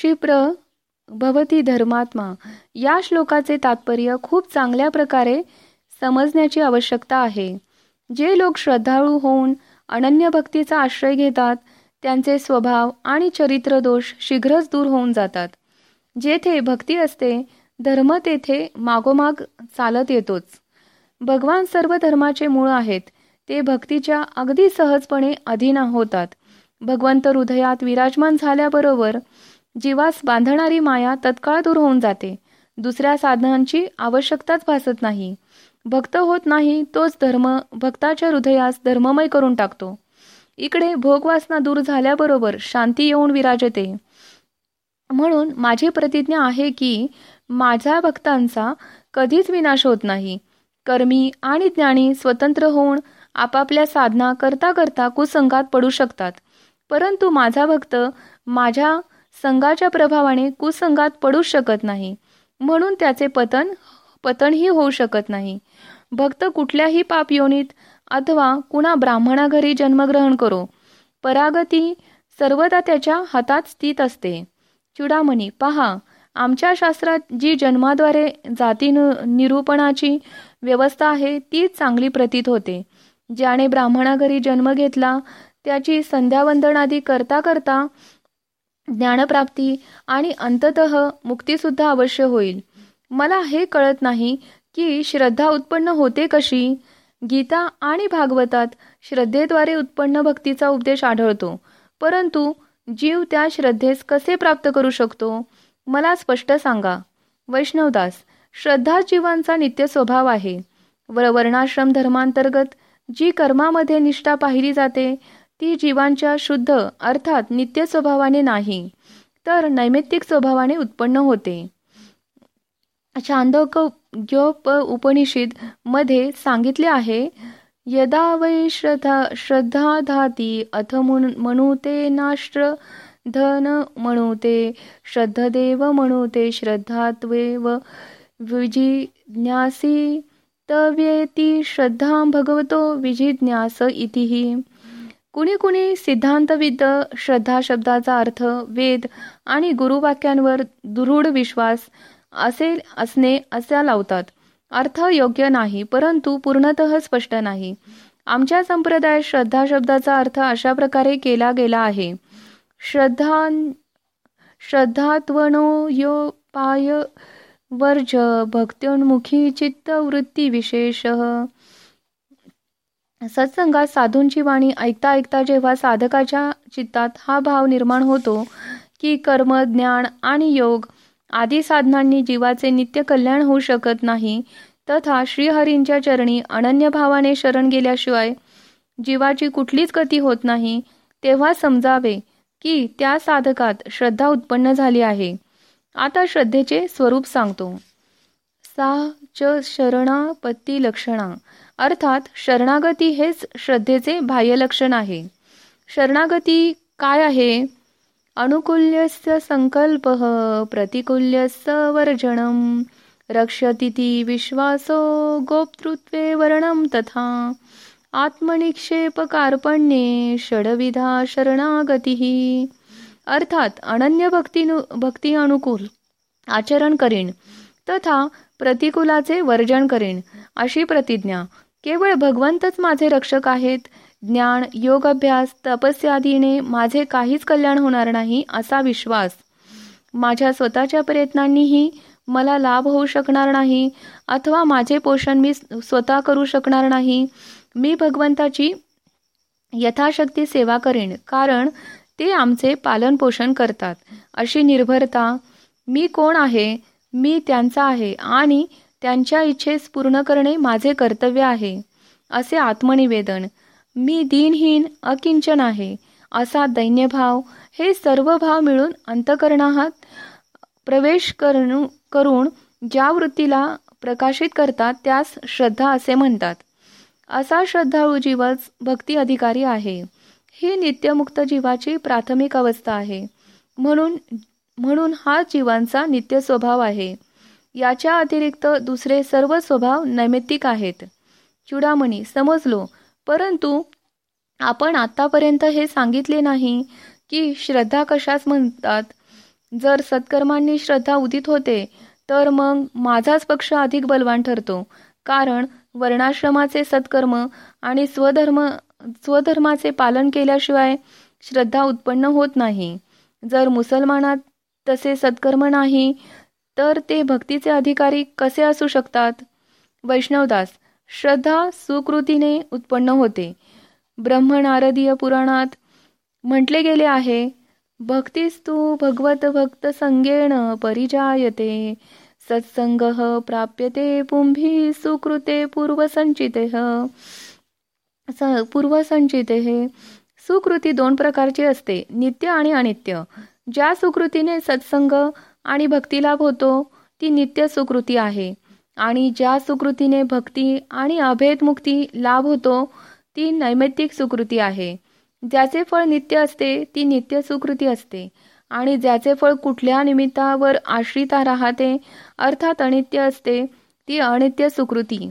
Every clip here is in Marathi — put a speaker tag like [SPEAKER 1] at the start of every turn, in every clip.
[SPEAKER 1] क्षिप्र भवती धर्मात्मा. या श्लोकाचे तात्पर्य खूप चांगल्या प्रकारे समजण्याची आवश्यकता आहे. जे लोक श्रद्धाळू होऊन अनन्य भक्तीचा आश्रय घेतात त्यांचे स्वभाव आणि चरित्र दोष शीघ्रच दूर होऊन जातात. जेथे भक्ती असते धर्म तेथे मागोमाग चालत येतोच. भगवान सर्व धर्माचे मूळ आहेत ते भक्तीच्या अगदी सहजपणे अधीन होतात. भगवंत हृदयात विराजमान झाल्याबरोबर जीवास बांधणारी माया तत्काळ दूर होऊन जाते. दुसऱ्या साधनांची आवश्यकताच भासत नाही. भक्त होत नाही तोच धर्म भक्ताच्या हृदयास धर्ममय करून टाकतो. इकडे भोगवासना दूर झाल्याबरोबर शांती येऊन विराजते. म्हणून माझी प्रतिज्ञा आहे की माझ्या भक्तांचा कधीच विनाश होत नाही. कर्मी आणि ज्ञानी स्वतंत्र होऊन आपापल्या साधना करता करता कुसंगात पडू शकतात. परंतु माझा भक्त माझ्या संघाच्या प्रभावाने कुसंगात पडूच शकत नाही. म्हणून त्याचे पतन पतनही होऊ शकत नाही. भक्त कुठल्याही पाप योनीत अथवा कुणा ब्राह्मणा घरी जन्मग्रहण करो. परागती सर्वदा त्याच्या हातात स्थित असते. चुडामणी पहा आमच्या शास्त्रात जी जन्माद्वारे जाती निरूपणाची व्यवस्था आहे ती चांगली प्रतीत होते. ज्याने ब्राह्मणा घरी जन्म घेतला त्याची संध्यावंदनादी करता करता ज्ञानप्राप्ती आणि अंतत मुक्तीसुद्धा अवश्य होईल. मला हे कळत नाही की श्रद्धा उत्पन्न होते कशी? गीता आणि भागवतात श्रद्धेद्वारे उत्पन्न भक्तीचा उपदेश आढळतो. परंतु जीव त्या श्रद्धेस कसे प्राप्त करू शकतो? मला स्पष्ट सांगा. वैष्णवदास श्रद्धा जीवांचा नित्य स्वभाव आहे. व वर्णाश्रम धर्मांतर्गत जी कर्मामध्ये निष्ठा पाहिली जाते ती जीवांच्या शुद्ध अर्थात नित्य स्वभावाने नाही तर नैमित्तिक स्वभावाने उत्पन्न होते. छांदोक ग्योप उपनिषदमध्ये सांगितले आहे यदा वै श्रद्धा श्रद्धा धाती अथ म्हणूते नाष्ट्र धन म्हणूते श्रद्धदेव म्हणूते श्रद्धात्वेव विजिज्ञासी तव्येती श्रद्धा भगवतो विजिज्ञास इतिही कुणी कुणी सिद्धांतविद श्रद्धा शब्दाचा अर्थ वेद आणि गुरुवाक्यांवर दृढ विश्वास असे असणे असा लावतात. अर्थ योग्य नाही परंतु पूर्णतः स्पष्ट नाही. आमच्या संप्रदायात श्रद्धा शब्दाचा अर्थ अशा प्रकारे केला गेला आहे. श्रद्धा श्रद्धात्वनोयोपाय वर्ज भक्त्योन्मुखी चित्तवृत्ती विशेष सत्संगात साधूंची वाणी ऐकता ऐकता जेव्हा साधकाच्या चित्तात हा भाव निर्माण होतो की कर्म ज्ञान आणि योग आदी साधनांनी जीवाचे नित्य कल्याण होऊ शकत नाही तथा श्रीहरींच्या चरणी अनन्य भावाने शरण गेल्याशिवाय जीवाची कुठलीच गती होत नाही तेव्हा समजावे की त्या साधकात श्रद्धा उत्पन्न झाली आहे. आता श्रद्धेचे स्वरूप सांगतो. सा च शरणापत्ती लक्षणा. अर्थात शरणागती हेच श्रद्धेचे बाह्य लक्षण आहे. शरणागती काय आहे? अनुकूल्यस्य संकल्प प्रतिकूल्यस्य वर्जनम. रक्षतिथी विश्वासो गोपतृत्वे वर्णम तथा. आत्मनिक्षेप कार्पण्ये षडविधा शरणागती. अर्थात अनन्य भक्ती भक्ती अनुकूल. आचरण करीन. तथा प्रतिकूलाचे वर्जन करेन. अशी प्रतिज्ञा. केवळ भगवंतच माझे रक्षक आहेत. ज्ञान योग अभ्यास तपस्यादीने माझे काहीच कल्याण होणार नाही असा विश्वास. माझ्या स्वतःच्या प्रयत्नांनीही मला लाभ होऊ शकणार नाही अथवा माझे पोषण मी स्वतः करू शकणार नाही. मी भगवंताची यथाशक्ती सेवा करेन कारण ते आमचे पालन पोषण करतात. अशी निर्भरता. मी कोण आहे? मी त्यांचा आहे आणि त्यांच्या इच्छेस पूर्ण करणे माझे कर्तव्य आहे असे आत्मनिवेदन. मी दिनहीन अकिंचन आहे असा दैन्यभाव हे सर्व भाव मिळून अंतकरणात प्रवेश करून ज्या वृत्तीला प्रकाशित करतात त्यास श्रद्धा असे म्हणतात. असा श्रद्धाळू जीवच भक्ती अधिकारी आहे. ही नित्यमुक्त जीवाची प्राथमिक अवस्था आहे. म्हणून म्हणून हा जीवांचा नित्य स्वभाव आहे. याच्या अतिरिक्त दुसरे सर्व स्वभाव नैमित्तिक आहेत. चुडामणी समजलो. परंतु आपण आतापर्यंत हे सांगितले नाही की श्रद्धा कशाच म्हणतात. जर सत्कर्मांनी श्रद्धा उदित होते तर मग माझाच पक्ष अधिक बलवान ठरतो. कारण वर्णाश्रमाचे सत्कर्म आणि स्वधर्म स्वधर्माचे पालन केल्याशिवाय श्रद्धा उत्पन्न होत नाही. जर मुसलमानात तसे सत्कर्म नाही तर ते भक्तीचे अधिकारी कसे असू शकतात? वैष्णवदास श्रद्धा सुकृतीने उत्पन्न होते. ब्रह्मनारदीय पुराणात म्हटले गेले आहे भक्तिस्तू भगवत भक्त संगेण परिजायते सत्संग प्राप्यते पुंभी सुकृते पूर्वसंचिते पूर्वसंचिते. सुकृती दोन प्रकारची असते नित्य आणि अनित्य. ज्या सुकृतीने सत्संग आणि भक्तिलाभ होतो ती नित्य सुकृती आहे. आणि ज्या सुकृतीने भक्ती आणि अभेद मुक्ती लाभ होतो ती नैमित्तिक सुकृती आहे. ज्याचे फळ नित्य असते ती नित्य सुकृती असते. आणि ज्याचे फळ कुठल्या निमित्तावर आश्रिता राहते अर्थात अनित्य असते ती अनित्य सुकृती.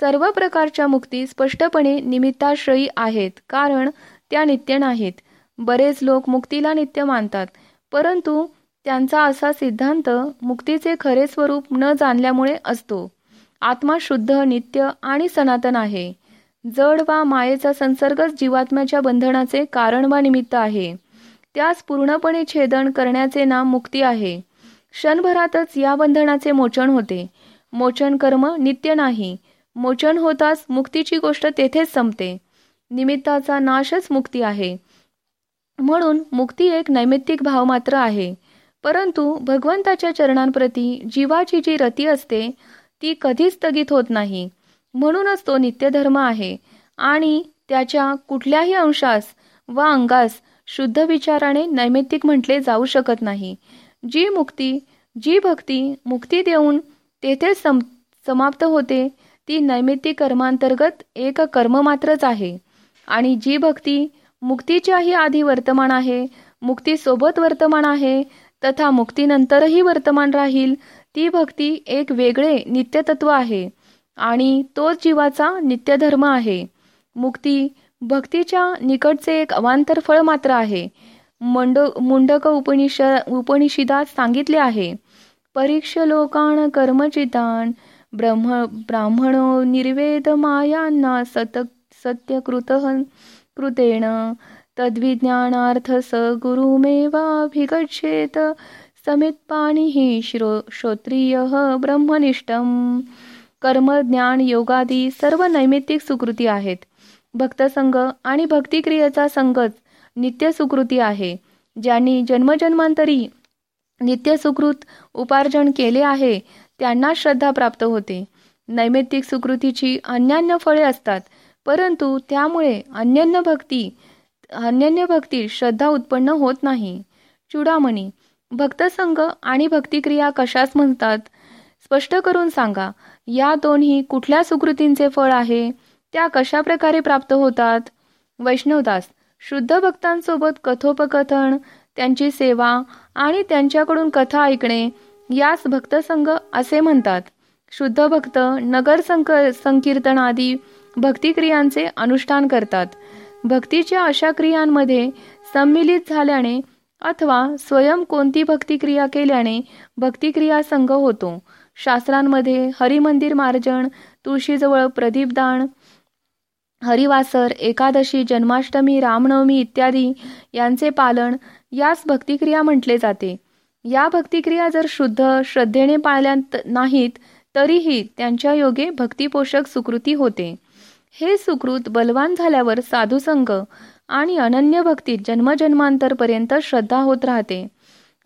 [SPEAKER 1] सर्व प्रकारच्या मुक्ती स्पष्टपणे निमित्ताश्रयी आहेत कारण त्या नित्य नाहीत. बरेच लोक मुक्तीला नित्य मानतात. परंतु त्यांचा असा सिद्धांत मुक्तीचे खरे स्वरूप न जाणल्यामुळे असतो. आत्मा शुद्ध नित्य आणि सनातन आहे. जड वा मायेचा संसर्गच जीवात्म्याच्या बंधनाचे कारण वा निमित्त आहे. त्यास पूर्णपणे छेदन करण्याचे नाम मुक्ती आहे. क्षणभरातच या बंधनाचे मोचन होते. मोचन कर्म नित्य नाही. मोचन होताच मुक्तीची गोष्ट तेथेच संपते. निमित्ताचा नाशच मुक्ती आहे. म्हणून मुक्ती एक नैमित्तिक भाव मात्र आहे. परंतु भगवंताच्या चरणांप्रती जीवाची जी रती असते ती कधीच स्थगित होत नाही. म्हणूनच तो नित्यधर्म आहे आणि त्याच्या कुठल्याही अंशास व अंगास शुद्ध विचाराने नैमित्तिक म्हटले जाऊ शकत नाही. जी मुक्ती जी भक्ती मुक्ती देऊन तेथे सम समाप्त होते ती नैमित्तिक कर्मांतर्गत एक कर्म मात्रच आहे. आणि जी भक्ती मुक्तीच्याही आधी वर्तमान आहे. मुक्तीसोबत वर्तमान आहे. तथा मुक्तीनंतरही वर्तमान राहील. ती भक्ती एक वेगळे नित्यतत्व आहे. आणि तोच जीवाचा नित्यधर्म आहे. मुक्ती भक्तीच्या निकटचे एक अवांतर फळ मात्र आहे. मंड मुंडक उपनिष उपनिषदात सांगितले आहे. परीक्ष लोकान कर्मचितान ब्रह्म ब्राह्मणो निर्वेद मायांना सत सत्यकृत कृतेण तद्विज्ञानार्थ स गुरुमेवाभिगच्छेत। समित्पाणिः श्रो श्रोत्रिय ब्रह्मनिष्ठम। कर्म ज्ञान योगादी सर्व नैमित्तिक सुकृती आहेत। भक्तसंग आणि भक्तिक्रियेचा संगच नित्य सुकृती आहे। ज्यांनी जन्मजन्मांतरी नित्य सुकृत उपार्जन केले आहे त्यांना श्रद्धा प्राप्त होते। नैमित्तिक सुकृतीची अन्यान्य फळे असतात। परंतु त्यामुळे अन्यन्य भक्ती अन्यन्य भक्ती श्रद्धा उत्पन्न होत नाही. चुडामणी भक्तसंग आणि भक्तिक्रिया कशास म्हणतात? स्पष्ट करून सांगा या दोन्ही कुठल्या सुकृतींचे फळ आहे? त्या कशा प्रकारे प्राप्त होतात? वैष्णवदास शुद्ध भक्तांसोबत कथोपकथन त्यांची सेवा आणि त्यांच्याकडून कथा ऐकणे यास भक्तसंग असे म्हणतात. शुद्ध भक्त नगर संक संकीर्तन आदी भक्तिक्रियांचे अनुष्ठान करतात. भक्तीच्या अशा क्रियांमध्ये सम्मिलित झाल्याने अथवा स्वयं कोणती भक्तिक्रिया केल्याने भक्तिक्रिया संघ होतो. शास्त्रांमध्ये हरिमंदिर मार्जन तुळशीजवळ प्रदीपदान हरिवासर एकादशी जन्माष्टमी रामनवमी इत्यादी यांचे पालन यास भक्तिक्रिया म्हटले जाते. या भक्तिक्रिया जर शुद्ध श्रद्धेने पाळल्या नाहीत तरीही त्यांच्या योगे भक्तिपोषक सुकृती होते. हे सुकृत बलवान झाल्यावर साधुसंग आणि अनन्य भक्तीत जन्मजन्मांतरपर्यंत श्रद्धा होत राहते.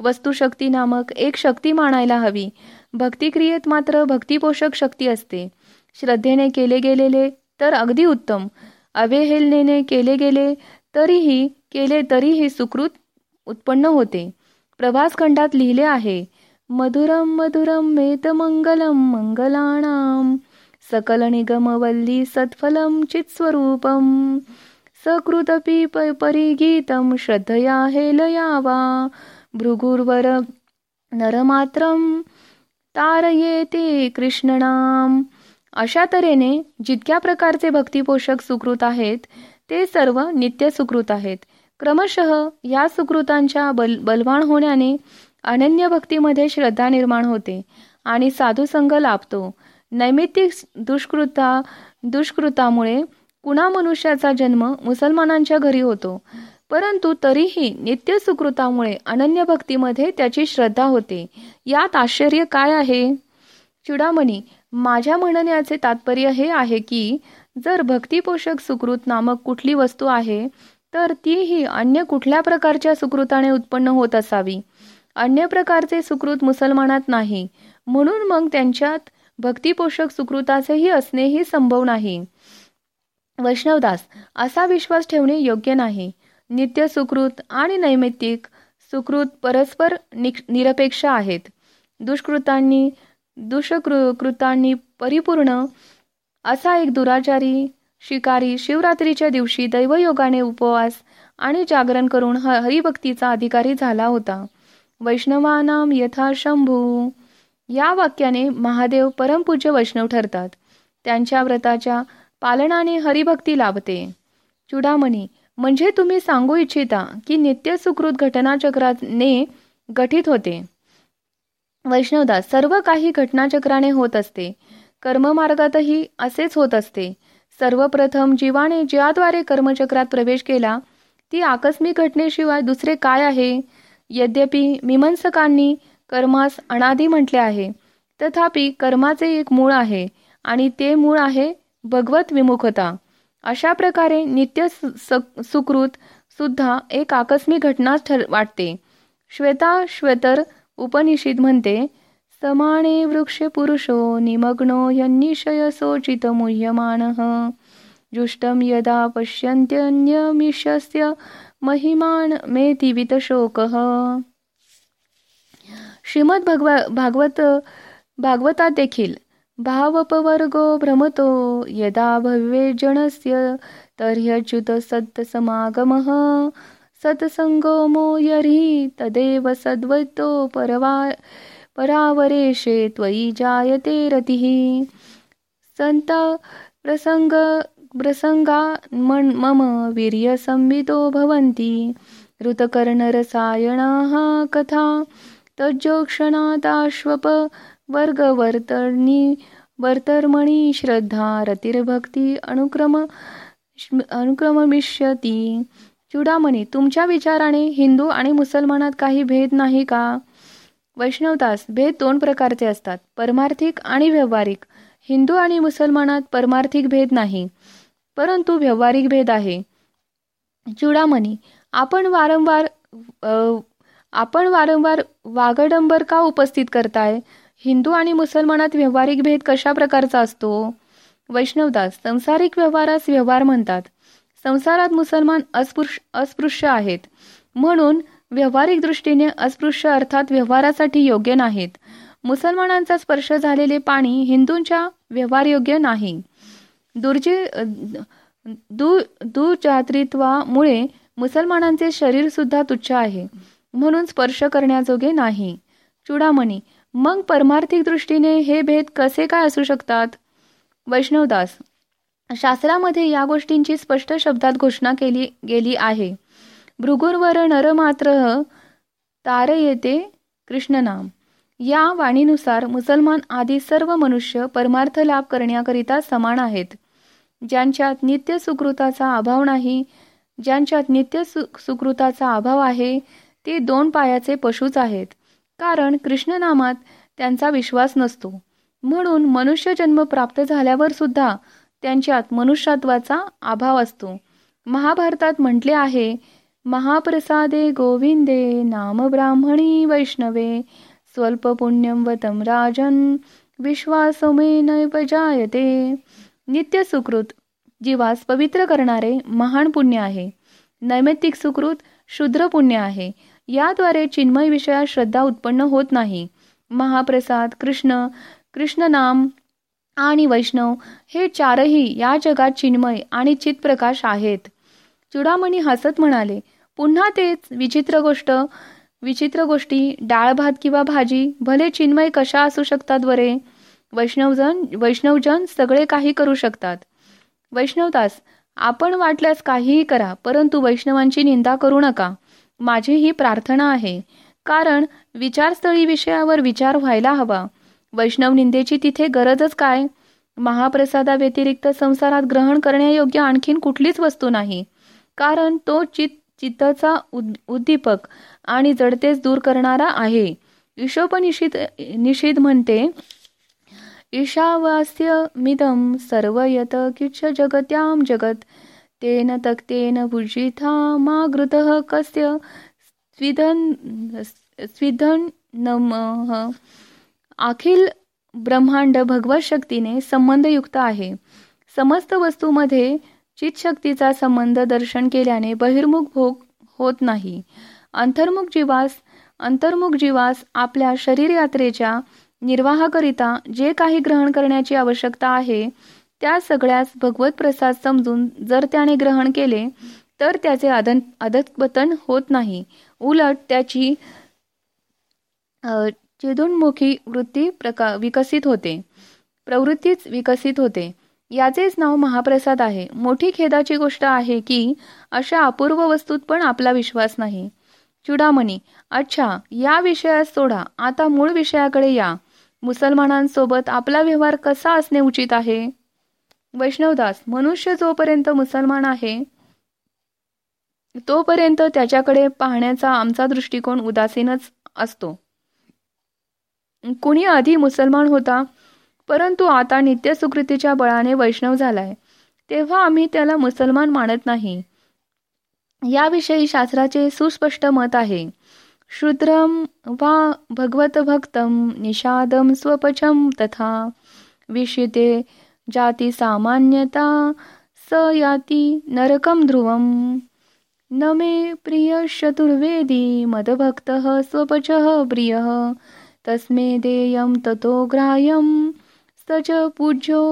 [SPEAKER 1] वस्तुशक्ती नामक एक शक्ती मानायला हवी. भक्तिक्रियेत मात्र भक्तिपोषक शक्ती असते. श्रद्धेने केले गेलेले तर अगदी उत्तम. अवेहेलनेने केले गेले तरीही केले तरीही सुकृत उत्पन्न होते. प्रभासखंडात लिहिले आहे मधुरम मधुरम मेत मंगलम मंगलाणाम. सकल निगमवल्ली सत्फलम चित्स्वरूपम प परिगीतम श्रद्धया हेलयावा भृगुर्वर नरमात्रम तारयेते कृष्णनाम। अशा तऱ्हेने जितक्या प्रकारचे भक्तिपोषक सुकृत आहेत ते सर्व नित्य सुकृत आहेत. क्रमशः या सुकृतांच्या बल बलवान होण्याने अनन्य भक्तीमध्ये श्रद्धा निर्माण होते आणि साधुसंग लाभतो. नैमित्तिक दुष्कृता दुष्कृतामुळे कुणा मनुष्याचा जन्म मुसलमानांच्या घरी होतो? परंतु तरीही नित्य सुकृतामुळे अनन्य भक्तीमध्ये त्याची श्रद्धा होते. यात आश्चर्य काय आहे? चुडामणी माझ्या म्हणण्याचे तात्पर्य हे आहे की जर भक्तिपोषक सुकृत नामक कुठली वस्तू आहे तर तीही अन्य कुठल्या प्रकारच्या सुकृताने उत्पन्न होत असावी? अन्य प्रकारचे सुकृत मुसलमानात नाही. म्हणून मग त्यांच्यात भक्तिपोषक सुकृताचेही असणेही संभव नाही. वैष्णवदास असा विश्वास ठेवणे योग्य नाही. नित्य सुकृत आणि नैमित्तिक सुकृत परस्पर निरपेक्ष आहेत. दुष्कृतांनी दुष्कृतांनी परिपूर्ण असा एक दुराचारी शिकारी शिवरात्रीच्या दिवशी दैवयोगाने उपवास आणि जागरण करून हरिभक्तीचा अधिकारी झाला होता. वैष्णवानाम यथा शंभू या वाक्याने महादेव परमपूज्य वैष्णव ठरतात. त्यांच्या व्रताच्या पालनाने हरिभक्ती लाभते. चुडामणी म्हणजे तुम्ही सांगू इच्छिता की नित्य सुकृत घटनाचक्राने गठीत होते. वैष्णवदास सर्व काही घटनाचक्राने होत असते. कर्ममार्गातही असेच होत असते. सर्वप्रथम जीवाने ज्याद्वारे कर्मचक्रात प्रवेश केला ती आकस्मिक घटनेशिवाय दुसरे काय आहे? यद्यपि मीमांसकांनी कर्मास अनादी म्हटले आहे. तथापि कर्माचे एक मूळ आहे आणि ते मूळ आहे भगवत विमुखता. अशा प्रकारे नित्य सुकृत सुद्धा एक आकस्मिक घटना वाटते. श्वेता श्वेतर उपनिषद म्हणते समाने वृक्ष पुरुषो निमग्नो यन्निशय सोचित मुह्यमान। जुष्टम यदा पश्यन्त्यन्यमिषस्य महिमान मेति शोक श्रीमद भगवा भागवत भागवतात देखील भावपवर्गो भ्रमतो यदा भव्ये जनस्य तर्ह्यच्युत सत्समागमः सत्संगो मोयरी तदेव सद्वैतो परवा परावरेशे त्वयि जायते रतिः। संत प्रसंग प्रसंगा मम वीर्यसंवितो भवन्ति ऋतकर्णरसायणाः कथा तज्जोक्षणादाश्वप वर्गवर्तर्णी वर्तर्मणी श्रद्धा रतिर्भक्ती अनुक्रम अनुक्रममिष्यती. चुडामणी तुमच्या विचाराने हिंदू आणि मुसलमानात काही भेद नाही का? वैष्णवदास भेद दोन प्रकारचे असतात. परमार्थिक आणि व्यावहारिक. हिंदू आणि मुसलमानात परमार्थिक भेद नाही परंतु व्यावहारिक भेद आहे. चुडामणी आपण वारंवार आपण वारंवार वागडंबर का उपस्थित करताय? हिंदू आणि मुसलमानात व्यवहारिक भेद कशा प्रकारचा असतो? वैष्णवदास संसारिक व्यवहारास व्यवहार म्हणतात. संसारात मुसलमान अस्पृश्य अस्पृश्य आहेत. म्हणून व्यवहारिक दृष्टीने अस्पृश्य अर्थात व्यवहारासाठी योग्य नाहीत. मुसलमानांचा स्पर्श झालेले पाणी हिंदूंच्या व्यवहारयोग्य नाही. दुर्जे दु दुजात्रित्वामुळे मुसलमानांचे शरीर सुद्धा तुच्छ आहे. म्हणून स्पर्श करण्याजोगे नाही. चुडामणी मग परमार्थिक दृष्टीने हे भेद कसे काय असू शकतात? वैष्णवदास शास्त्रामध्ये या गोष्टींची स्पष्ट शब्दात घोषणा केली गेली आहे. भृगुरवर नरमात्र तार येते कृष्णनाम या वाणीनुसार मुसलमान आदी सर्व मनुष्य परमार्थ लाभ करण्याकरिता समान आहेत. ज्यांच्यात नित्य सुकृताचा अभाव नाही ज्यांच्यात नित्य सुकृताचा अभाव आहे ते दोन पायाचे पशुच आहेत. कारण कृष्णनामात त्यांचा विश्वास नसतो. म्हणून मनुष्य जन्म प्राप्त झाल्यावर सुद्धा त्यांच्यात मनुष्यत्वाचा अभाव असतो. महाभारतात म्हटले आहे महाप्रसादे गोविंदे नाम ब्राह्मणी वैष्णवे स्वल्प पुण्यम वतम राजन विश्वासमे नैपजायते नित्य सुकृत जीवास पवित्र करणारे महान पुण्य आहे. नैमित्तिक सुकृत शुद्र पुण्य आहे. याद्वारे चिन्मय विषयात श्रद्धा उत्पन्न होत नाही. महाप्रसाद कृष्ण कृष्ण नाम आणि वैष्णव हे चारही या जगात चिन्मय आणि चितप्रकाश आहेत. चुडामणी हसत म्हणाले पुन्हा तेच विचित्र गोष्ट विचित्र गोष्टी डाळ भात किंवा भाजी भले चिन्मय कशा असू शकतात बरे? वैष्णवजन वैष्णवजन सगळे काही करू शकतात. वैष्णवदास आपण वाटल्यास काहीही करा परंतु वैष्णवांची निंदा करू नका. माझी ही प्रार्थना आहे. कारण विचारस्थळी विषयावर विचार व्हायला हवा. वैष्णव निंदेची तिथे गरजच काय? महाप्रसादाव्यतिरिक्त संसारात ग्रहण करण्यायोग्य आणखीन कुठलीच वस्तू नाही. कारण तो चित चित्ताचा उद्दीपक आणि जडतेच दूर करणारा आहे. ईशोपनिषिद निषिध म्हणते ईशावास्य मिदम सर्व यत किच जगत्याम जगत तेन तक्तेन भुजिथा मा कस्य स्विधन स्विधन नमः अखिल ब्रह्मांड भगवत शक्तीने संबंधयुक्त आहे. समस्त वस्तूमध्ये चितशक्तीचा संबंध दर्शन केल्याने बहिर्मुख भोग होत नाही. अंतर्मुख जीवास अंतर्मुख जीवास आपल्या शरीर यात्रेच्या निर्वाहाकरिता जे काही ग्रहण करण्याची आवश्यकता आहे त्या सगळ्यास भगवत प्रसाद समजून जर त्याने ग्रहण केले तर त्याचे आदन आदतपतन होत नाही. उलट त्याची चेदोन्मुखी वृत्ती प्रका विकसित होते. प्रवृत्तीच विकसित होते. याचेच नाव महाप्रसाद आहे. मोठी खेदाची गोष्ट आहे की अशा अपूर्व वस्तूत पण आपला विश्वास नाही. चुडामणी अच्छा या विषयास सोडा. आता मूळ विषयाकडे या. मुसलमानांसोबत आपला व्यवहार कसा असणे उचित आहे? वैष्णवदास मनुष्य जोपर्यंत मुसलमान आहे तोपर्यंत त्याच्याकडे पाहण्याचा आमचा दृष्टिकोन उदासीनच असतो. कुणी आधी मुसलमान होता परंतु आता नित्य सुकृतीच्या बळाने वैष्णव झालाय तेव्हा आम्ही त्याला मुसलमान मानत नाही. याविषयी शास्त्राचे सुस्पष्ट मत आहे. शूद्रम वा भगवत भक्तम निषादम स्वपचम तथा विषिते जाती सामान्यता स याती नरकम ध्रुवम। न मे प्रिय चतुर्वेदी मदभक्त स्वपच प्रिय। तस्मे देयम ततो स सच पूज्यो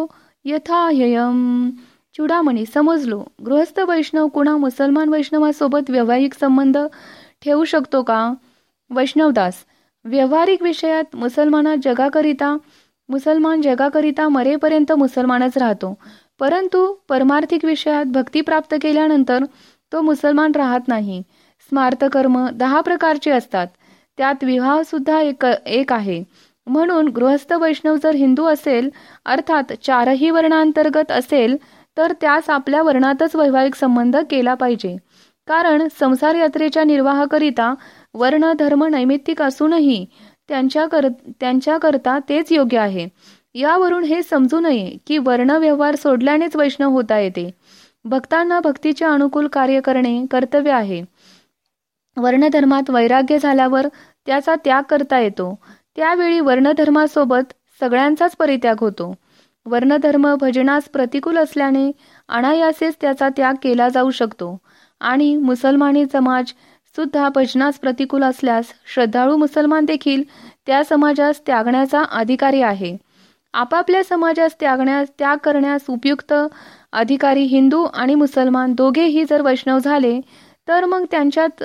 [SPEAKER 1] यथाह्ययम। चुडामणी समजलो। गृहस्थ वैष्णव कुणा मुसलमान वैष्णवासोबत व्यावहारिक संबंध ठेवू शकतो का? वैष्णवदास व्यावहारिक विषयात मुसलमाना जगाकरिता मुसलमान जगाकरिता मरेपर्यंत मुसलमानच राहतो. परंतु परमार्थिक विषयात भक्ती प्राप्त केल्यानंतर तो मुसलमान राहत नाही. स्मार्तकर्म दहा प्रकारचे असतात. त्यात विवाह सुद्धा एक एक आहे. म्हणून गृहस्थ वैष्णव जर हिंदू असेल अर्थात चारही वर्णांतर्गत असेल तर त्यास आपल्या वर्णातच वैवाहिक संबंध केला पाहिजे. कारण संसार यात्रेच्या निर्वाहाकरिता वर्ण धर्म नैमित्तिक असूनही त्यांच्याकर त्यांच्याकरता तेच योग्य आहे. यावरून हे समजू नये की वर्ण व्यवहार सोडल्यानेच वैष्णव होता येते. भक्तांना भक्तीचे अनुकूल कार्य करणे कर्तव्य आहे. वर्णधर्मात वैराग्य झाल्यावर त्याचा त्याग करता येतो. त्यावेळी वर्णधर्मासोबत सगळ्यांचाच परित्याग होतो. वर्णधर्म भजनास प्रतिकूल असल्याने अनायासेच त्याचा त्याग केला जाऊ शकतो. आणि मुसलमानी समाज सुद्धा भजनास प्रतिकूल असल्यास श्रद्धाळू मुसलमान देखील त्या समाजास त्यागण्याचा अधिकारी आहे. आपापल्या समाजास त्यागण्यास त्याग करण्यास उपयुक्त अधिकारी हिंदू आणि मुसलमान दोघेही जर वैष्णव झाले तर मग त्यांच्यात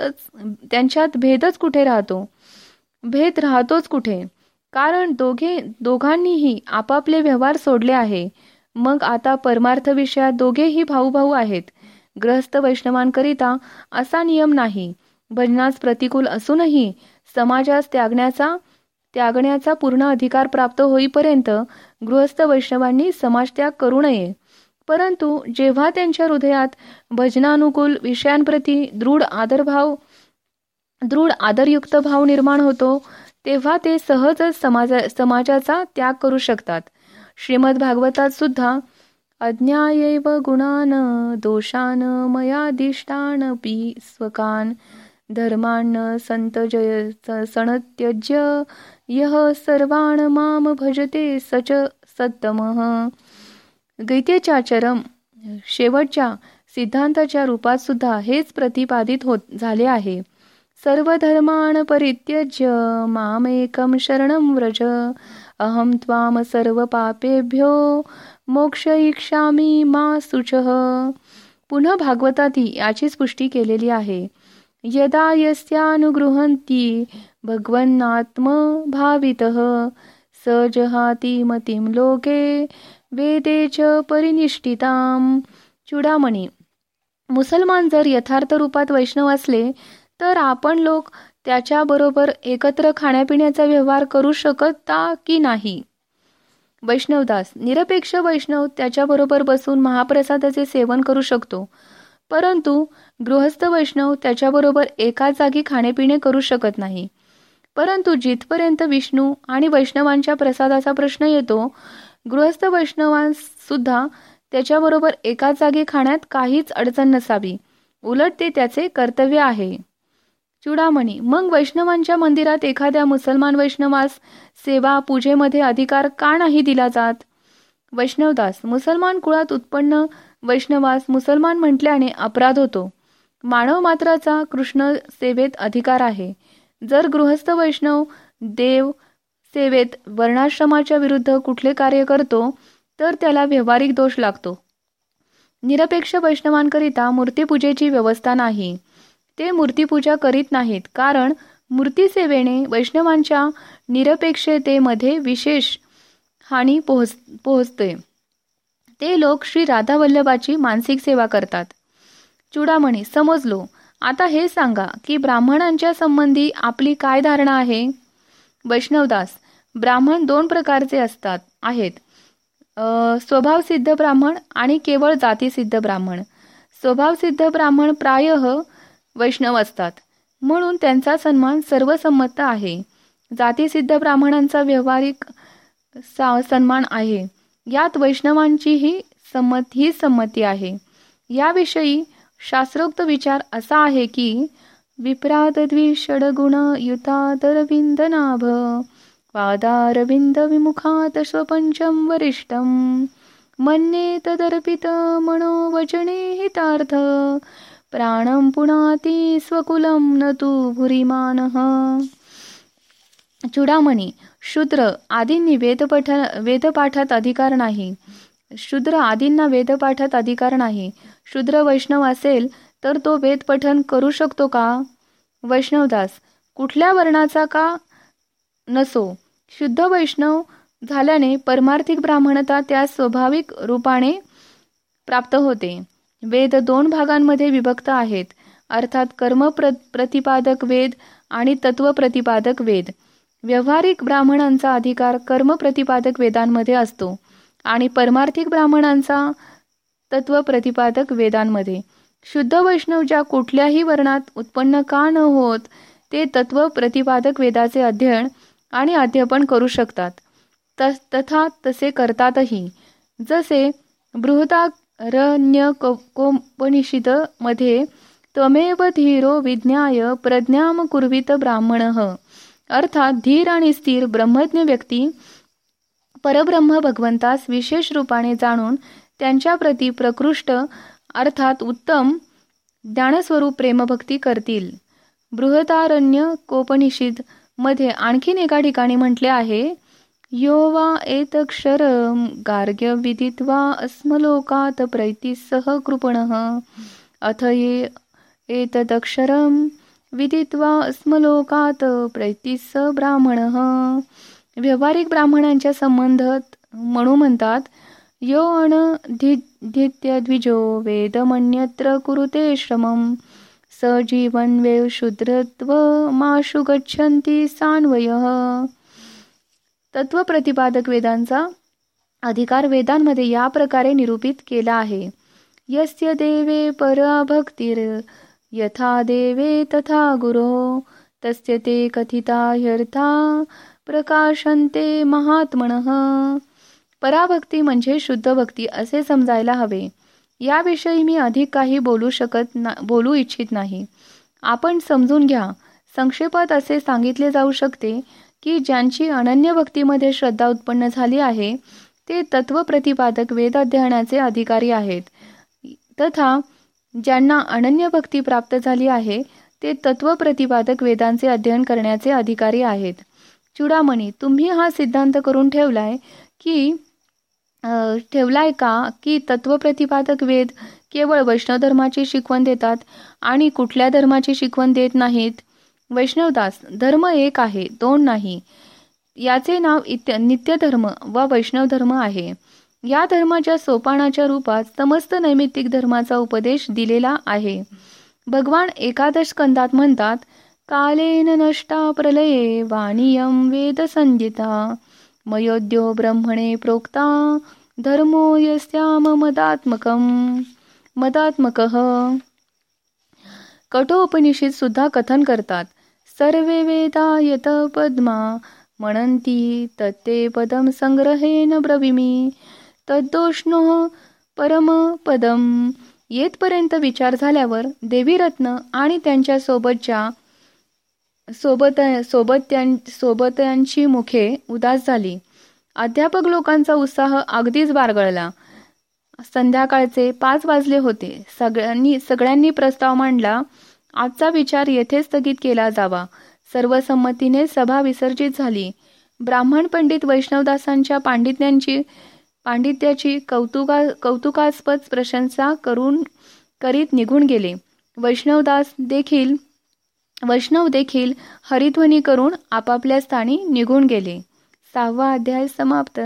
[SPEAKER 1] त्यांच्यात भेदच कुठे राहतो? भेद राहतोच कुठे? कारण दोघे दोघांनीही आपापले व्यवहार सोडले आहे. मग आता परमार्थ विषयात दोघेही भाऊ भाऊ आहेत. ग्रहस्थ वैष्णवांकरिता असा नियम नाही. भजनास प्रतिकूल असूनही समाजास त्यागण्याचा त्यागण्याचा पूर्ण अधिकार प्राप्त होईपर्यंत गृहस्थ वैष्णवांनी समाजत्याग करू नये. परंतु जेव्हा त्यांच्या हृदयात भजनानुकूल विषयांप्रती दृढ आदरभाव दृढ आदरयुक्त भाव निर्माण होतो तेव्हा ते सहजच समाजा समाजाचा त्याग करू शकतात. श्रीमद भागवतात सुद्धा अज्ञायैव गुणान दोषान मयाधिष्ठान पी स्वकान धर्माण संत जय सणत्यज्य यह सर्वान् माम भजते सच सत्तम। गीतेच्या चरम शेवटच्या सिद्धांताच्या रूपात सुद्धा हेच प्रतिपादित होत झाले आहे. सर्व धर्माण परित्यज्य मामेकम शरण व्रज। अहम त्वाम सर्व पापेभ्यो मोक्ष इक्षामी मा सुच। पुन्हा भागवताती याचीच पुष्टी केलेली आहे. यदा यस्यानुगृहंती भगवन्नात्म भावित सजहाती मतीम लोके वेदे च परिनिष्ठिताम। चुडामणी। मुसलमान जर यथार्थ रूपात वैष्णव असले तर आपण लोक त्याच्याबरोबर एकत्र खाण्यापिण्याचा व्यवहार करू शकता की नाही? वैष्णवदास निरपेक्ष वैष्णव त्याच्याबरोबर बसून महाप्रसादाचे सेवन करू शकतो. परंतु गृहस्थ वैष्णव त्याच्याबरोबर एकाच जागी खाणेपिणे करू शकत नाही. परंतु जिथपर्यंत विष्णू आणि वैष्णवांच्या प्रसादाचा प्रश्न येतो गृहस्थ वैष्णवांस सुद्धा त्याच्याबरोबर एकाच जागी खाण्यात काहीच अडचण नसावी. उलट ते त्याचे कर्तव्य आहे. चुडामणी मग वैष्णवांच्या मंदिरात एखाद्या मुसलमान वैष्णवास सेवा पूजेमध्ये अधिकार का नाही दिला जात? वैष्णवदास मुसलमान कुळात उत्पन्न वैष्णवास मुसलमान म्हटल्याने अपराध होतो. मानव मात्राचा कृष्ण सेवेत अधिकार आहे. जर गृहस्थ वैष्णव देव सेवेत वर्णाश्रमाच्या विरुद्ध कुठले कार्य करतो तर त्याला व्यवहारिक दोष लागतो. निरपेक्ष वैष्णवांकरिता मूर्तीपूजेची व्यवस्था नाही. ते मूर्तीपूजा करीत नाहीत कारण मूर्तीसेवेने वैष्णवांच्या निरपेक्षतेमध्ये विशेष हानी पोहोच पोहोचते. ते लोक श्री राधा वल्लभाची मानसिक सेवा करतात. चुडामणी समजलो. आता हे सांगा की ब्राह्मणांच्या संबंधी आपली काय धारणा आहे? वैष्णवदास ब्राह्मण दोन प्रकारचे असतात आहेत. स्वभावसिद्ध ब्राह्मण आणि केवळ जातीसिद्ध ब्राह्मण. स्वभावसिद्ध ब्राह्मण प्रायः वैष्णव असतात. म्हणून त्यांचा सन्मान सर्वसंमत आहे. जातीसिद्ध ब्राह्मणांचा व्यवहारिक सन्मान आहे. यात वैष्णवांचीही संमत ही संमती आहे. याविषयी शास्त्रोक्त विचार असा आहे की विप्रात द्विषडगुण युतादरविंद नाभ पादारविंद विमुखात स्वपंचम वरिष्ठम मन्ये तदर्पित मनोवचने हितार्थ प्राणं पुणाति स्वकुलं न तू भुरिमानः। चुडामणी शूद्र आदींनी वेदपठ वेदपाठात अधिकार नाही. शूद्र आदींना वेदपाठात अधिकार नाही. शूद्र वैष्णव असेल तर तो वेद पठन करू शकतो का? वैष्णवदास कुठल्या वर्णाचा का नसो? शुद्ध वैष्णव झाल्याने परमार्थिक ब्राह्मणता त्या स्वाभाविक रूपाने प्राप्त होते. वेद दोन भागांमध्ये विभक्त आहेत. अर्थात कर्म प्र प्रतिपादक वेद आणि तत्व प्रतिपादक वेद. व्यवहारिक ब्राह्मणांचा अधिकार कर्म प्रतिपादक वेदांमध्ये असतो आणि परमार्थिक ब्राह्मणांचा तत्व प्रतिपादक वेदांमध्ये. शुद्ध वैष्णव ज्या कुठल्याही वर्णात उत्पन्न का न होत ते तत्व प्रतिपादक वेदाचे अध्ययन आणि अध्यापन करू शकतात. तथा तसे करतातही. जसे बृहदारण्य कोपनिषदमध्ये त्वमेव धीरो विज्ञाय प्रज्ञाम कुर्वित ब्राह्मण. अर्थात धीर आणि स्थिर ब्रह्मज्ञ व्यक्ती परब्रह्म भगवंतास विशेष रूपाने जाणून त्यांच्या प्रती प्रकृष्ट अर्थात उत्तम ज्ञानस्वरूप प्रेमभक्ती करतील. बृहदारण्य कोपनिषिदमध्ये आणखीन एका ठिकाणी म्हटले आहे यो वा एतक्षर गार्ग्य विदित्वा अस्मलोकात प्रैतिसह कृपण अथ ये एतदक्षरम विदित्वा अस्मलोकात प्रैतिस ब्राह्मण। व्यवहारिक ब्राह्मणांच्या संबंधात म्हणू म्हणतात यो अण द्विजो वेदमन्यत्र कुरुते श्रमम। सजीवन वेव शूद्रत्व माशु गच्छन्ती सान्वय। तत्व प्रतिपादक वेदांचा अधिकार वेदांमध्ये या प्रकारे निरूपित केला आहे। यस्य देवे पराभक्तीर यथा देवे तथा गुरो तस्य ते कथिता ह्यर्था प्रकाशन्ते महात्मन। पराभक्ती म्हणजे शुद्ध भक्ती असे समजायला हवे. याविषयी मी अधिक काही बोलू शकत ना बोलू इच्छित नाही. आपण समजून घ्या. संक्षेपात असे सांगितले जाऊ शकते की ज्यांची अनन्य भक्तीमध्ये श्रद्धा उत्पन्न झाली आहे ते तत्वप्रतिपादक वेदाध्ययनाचे वेद अध्ययनाचे अधिकारी आहेत. तथा ज्यांना अनन्य भक्ती प्राप्त झाली आहे ते तत्व प्रतिपादक वेदांचे अध्ययन करण्याचे अधिकारी आहेत. चुडामणी तुम्ही हा सिद्धांत करून ठेवलाय की ठेवलाय का की तत्व प्रतिपादक वेद केवळ वैष्णव धर्माची शिकवण देतात आणि कुठल्या धर्माची शिकवण देत नाहीत? वैष्णवदास धर्म एक आहे दोन नाही. याचे नाव इत्य नित्य धर्म व वैष्णव धर्म आहे. या धर्माच्या सोपानाच्या रूपात समस्त नैमित्तिक धर्माचा उपदेश दिलेला आहे. भगवान एकादश कंदात म्हणतात कालेन नष्टा प्रलये वेद वेदसंजिता मयोद्यो ब्रह्मणे प्रोक्ता धर्मो यस्याम मदात्मकं मदात्मक कठोपनिषद सुद्धा कथन करतात सर्वे वेदा यत पद्मा म्हणंती तत्ते पदम संग्रहेन ब्रविमी तद्दोष्णो परम पदम येतपर्यंत विचार झाल्यावर देवीरत्न आणि त्यांच्या सोबतच्या सोबत सोबत्यां सोबत्यांची मुखे उदास झाली. अध्यापक लोकांचा उत्साह अगदीच बारगळला. संध्याकाळचे पाच वाजले होते. सगळ्यांनी सगळ्यांनी प्रस्ताव मांडला आजचा विचार येथे स्थगित केला जावा. सर्वसंमतीने सभा विसर्जित झाली. ब्राह्मण पंडित वैष्णवदासांच्या पांडित्यांची पांडित्याची कौतुका कौतुकास्पद प्रशंसा करून करीत निघून गेले. वैष्णवदास देखील वैष्णव देखील हरिध्वनी करून आपापल्या स्थानी निघून गेले. सहावा अध्याय समाप्त.